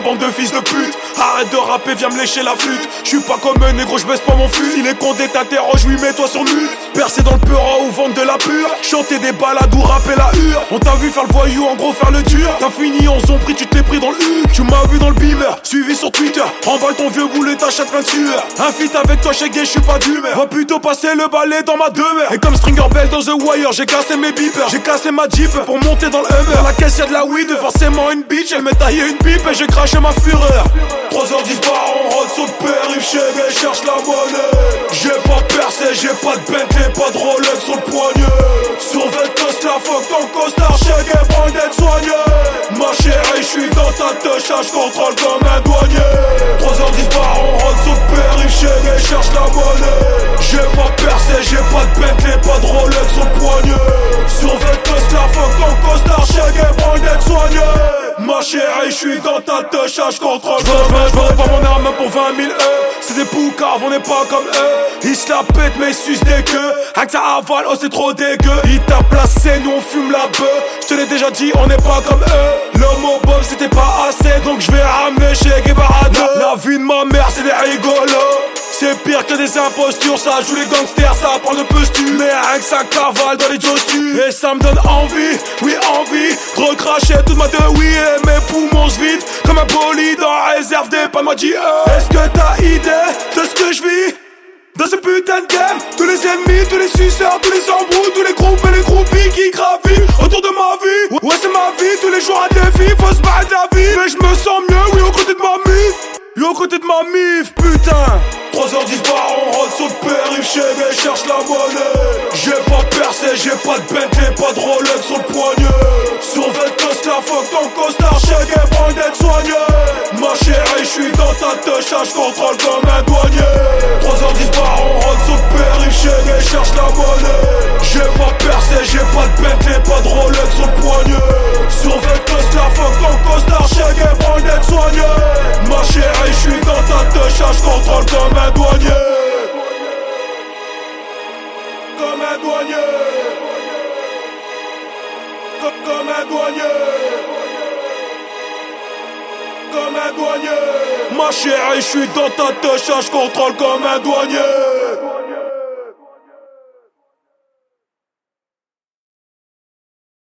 bande de fils de pute. Arrête de rapper, viens me lécher la flûte. Je suis pas comme un négro, je baisse pas mon fût. Si les condés t'interrogent, oui, mets-toi sur mute. Percer dans le peura ou vendre de la pure. Chanter des balades ou rapper la hure. On t'a vu faire le voyou, en gros faire le dur. T'as fini en prix, tu t'es pris dans le U. Tu m'as vu dans le beamer, suivi sur Twitter. Remballe ton vieux boulet, t'achètes de sueur. Un feat avec toi, chez je suis pas d'humeur. Va plutôt passer le balai dans ma demeure. Et comme Stringer Bell dans The Wire, j'ai cassé mes beepers. J'ai cassé ma Jeep pour monter dans le Hummer. la caisse y'a de la weed, forcément une bitch. Elle m'a taillé une pipe et j'ai craché ma fureur. 3h10 bar, on rentre sur le périph' chez cherche la monnaie. J'ai pas percé, j'ai pas de comme un douanier. 3h10 bar, on rentre sur le périph' gay, cherche la monnaie. J'ai pas percé, j'ai pas de Bentley, pas de Rolex le poignet. Sur Ventos, la fuck ton costard, chez gay, prends d'être soigné. Ma chérie, j'suis dans ta touche, je des poucaves, on n'est pas comme eux. Ils se la pètent, mais ils sucent des queues. Ça avale, oh c'est trop dégueu. Il t'a placé, nous on fume la bœuf. Je te l'ai déjà dit, on n'est pas comme eux. L'homme au c'était pas assez, donc je vais ramener chez Guevara 2. La vie de ma mère, c'est des rigolos. C'est pire que des impostures, ça joue les gangsters, ça prend de posture. Mais avec ça cavale dans les jostures. Et ça me donne envie, oui envie, recracher toute ma de oui et mes poumons se vident comme un bolide en réserve des pas moi Est-ce que t'as idée de ce que je vis? Dans ce putain de game Tous les ennemis, tous les suceurs, tous les embrouilles Tous les groupes et les groupies qui gravissent autour de ma vie. Ouais c'est ma vie, tous les jours à défi Faut se battre la vie. Mais je me sens mieux, oui au côté de ma mif. Oui au côté de ma mif, putain 3h10 bar, on rentre sur le périph' gay, cherche la monnaie. J'ai pas percé, j'ai pas de Bentley, pas de Rolex sur le poignet. Sur Ventos, la fuck ton costard, chez gay, prends d'être soigné Ma chérie, j'suis dans ta touche, je contrôle comme un douanier. 3h10 bar, on rentre sur le périph' je contrôle comme un douanier. Comme un douanier. Comme, comme un douanier. Comme un douanier. Ma chérie, je suis dans ta touche, je contrôle comme un douanier